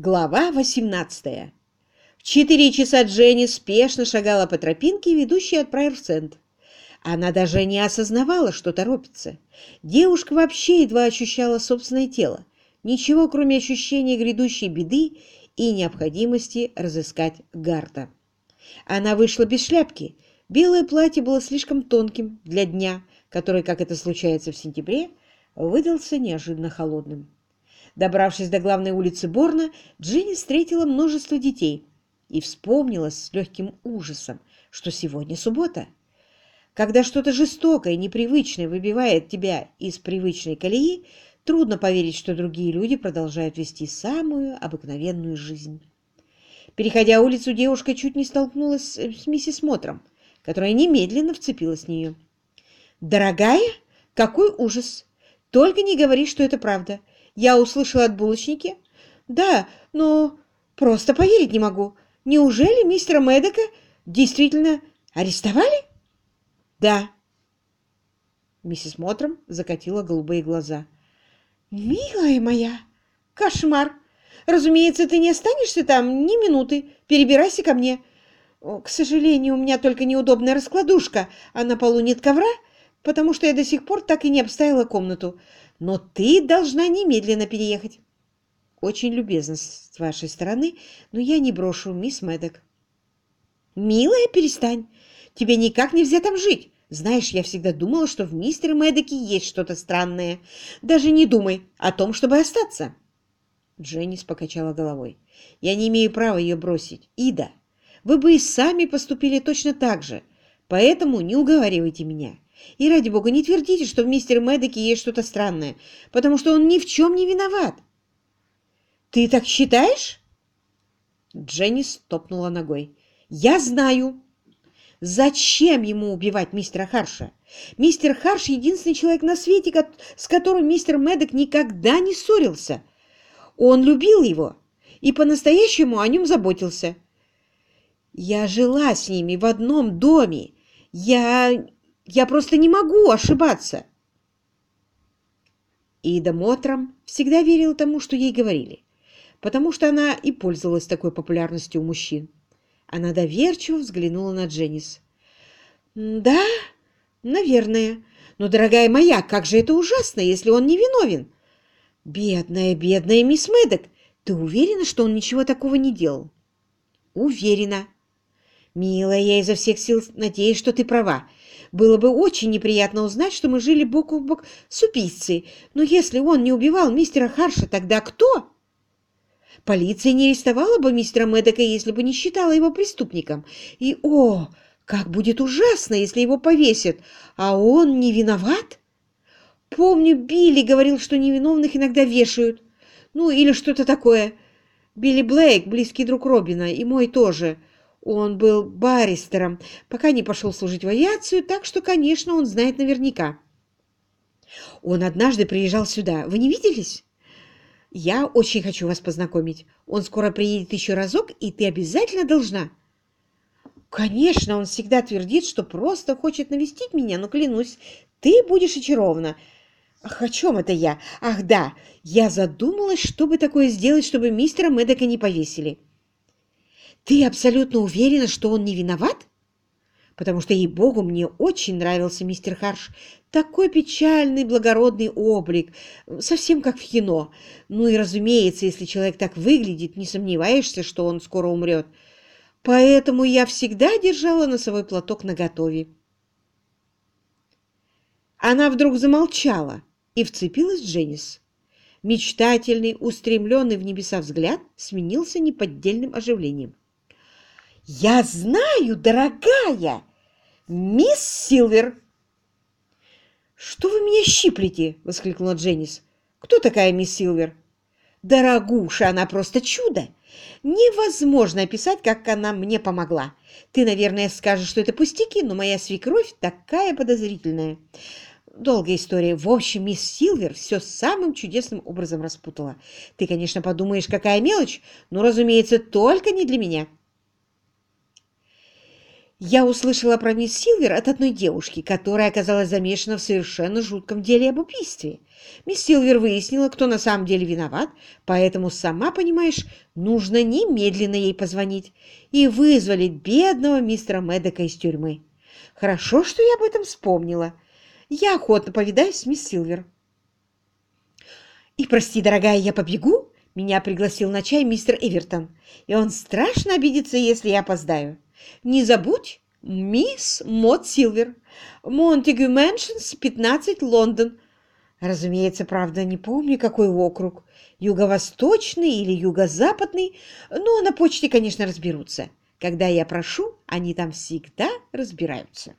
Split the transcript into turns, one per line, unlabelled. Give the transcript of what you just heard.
Глава 18. В четыре часа Дженни спешно шагала по тропинке, ведущей от Прайер-Сент. Она даже не осознавала, что торопится. Девушка вообще едва ощущала собственное тело. Ничего, кроме ощущения грядущей беды и необходимости разыскать Гарта. Она вышла без шляпки. Белое платье было слишком тонким для дня, который, как это случается в сентябре, выдался неожиданно холодным. Добравшись до главной улицы Борна, Джинни встретила множество детей и вспомнила с легким ужасом, что сегодня суббота. Когда что-то жестокое и непривычное выбивает тебя из привычной колеи, трудно поверить, что другие люди продолжают вести самую обыкновенную жизнь. Переходя улицу, девушка чуть не столкнулась с миссис Мотром, которая немедленно вцепилась в нее. «Дорогая, какой ужас! Только не говори, что это правда. Я услышала от булочники. Да, но просто поверить не могу. Неужели мистера Мэддека действительно арестовали? Да. Миссис Мотром закатила голубые глаза. Милая моя, кошмар! Разумеется, ты не останешься там ни минуты. Перебирайся ко мне. К сожалению, у меня только неудобная раскладушка, а на полу нет ковра, потому что я до сих пор так и не обставила комнату. Но ты должна немедленно переехать. Очень любезно с вашей стороны, но я не брошу мисс Мэддок. Милая, перестань. Тебе никак нельзя там жить. Знаешь, я всегда думала, что в мистере Мэддоке есть что-то странное. Даже не думай о том, чтобы остаться. Дженнис покачала головой. Я не имею права ее бросить. Ида, вы бы и сами поступили точно так же. Поэтому не уговаривайте меня. И ради бога, не твердите, что в мистере Мэддоке есть что-то странное, потому что он ни в чем не виноват. Ты так считаешь? Дженни стопнула ногой. Я знаю. Зачем ему убивать мистера Харша? Мистер Харш — единственный человек на свете, с которым мистер Мэддок никогда не ссорился. Он любил его и по-настоящему о нем заботился. Я жила с ними в одном доме. Я я просто не могу ошибаться. Ида Мотром всегда верила тому, что ей говорили, потому что она и пользовалась такой популярностью у мужчин. Она доверчиво взглянула на Дженнис. «Да, наверное. Но, дорогая моя, как же это ужасно, если он не виновен!» «Бедная, бедная мисс Мэддок, ты уверена, что он ничего такого не делал?» «Уверена». «Милая, я изо всех сил надеюсь, что ты права. Было бы очень неприятно узнать, что мы жили бок о бок с убийцей. Но если он не убивал мистера Харша, тогда кто? Полиция не арестовала бы мистера Мэддека, если бы не считала его преступником. И, о, как будет ужасно, если его повесят, а он не виноват? Помню, Билли говорил, что невиновных иногда вешают. Ну, или что-то такое. Билли Блейк, близкий друг Робина, и мой тоже. Он был баристером, пока не пошел служить в авиацию, так что, конечно, он знает наверняка. Он однажды приезжал сюда. Вы не виделись? Я очень хочу вас познакомить. Он скоро приедет еще разок, и ты обязательно должна. Конечно, он всегда твердит, что просто хочет навестить меня, но клянусь, ты будешь очарована. Ах, о чем это я? Ах, да, я задумалась, что бы такое сделать, чтобы мистера Мэддека не повесили. Ты абсолютно уверена, что он не виноват? Потому что, ей-богу, мне очень нравился мистер Харш. Такой печальный, благородный облик, совсем как в кино. Ну и, разумеется, если человек так выглядит, не сомневаешься, что он скоро умрет. Поэтому я всегда держала носовой платок наготове. Она вдруг замолчала и вцепилась в Дженнис. Мечтательный, устремленный в небеса взгляд сменился неподдельным оживлением. «Я знаю, дорогая! Мисс Силвер!» «Что вы меня щиплете?» — воскликнула Дженнис. «Кто такая мисс Силвер?» «Дорогуша, она просто чудо! Невозможно описать, как она мне помогла. Ты, наверное, скажешь, что это пустяки, но моя свекровь такая подозрительная. Долгая история. В общем, мисс Силвер все самым чудесным образом распутала. Ты, конечно, подумаешь, какая мелочь, но, разумеется, только не для меня. Я услышала про мисс Силвер от одной девушки, которая оказалась замешана в совершенно жутком деле об убийстве. Мисс Силвер выяснила, кто на самом деле виноват, поэтому, сама понимаешь, нужно немедленно ей позвонить и вызволить бедного мистера Медека из тюрьмы. Хорошо, что я об этом вспомнила. Я охотно повидаюсь с мисс Силвер. И, прости, дорогая, я побегу? Меня пригласил на чай мистер Эвертон, и он страшно обидится, если я опоздаю. Не забудь, мисс Мот Силвер, Монтегю Мэншнс, 15, Лондон. Разумеется, правда, не помню, какой округ. Юго-восточный или юго-западный, но на почте, конечно, разберутся. Когда я прошу, они там всегда разбираются.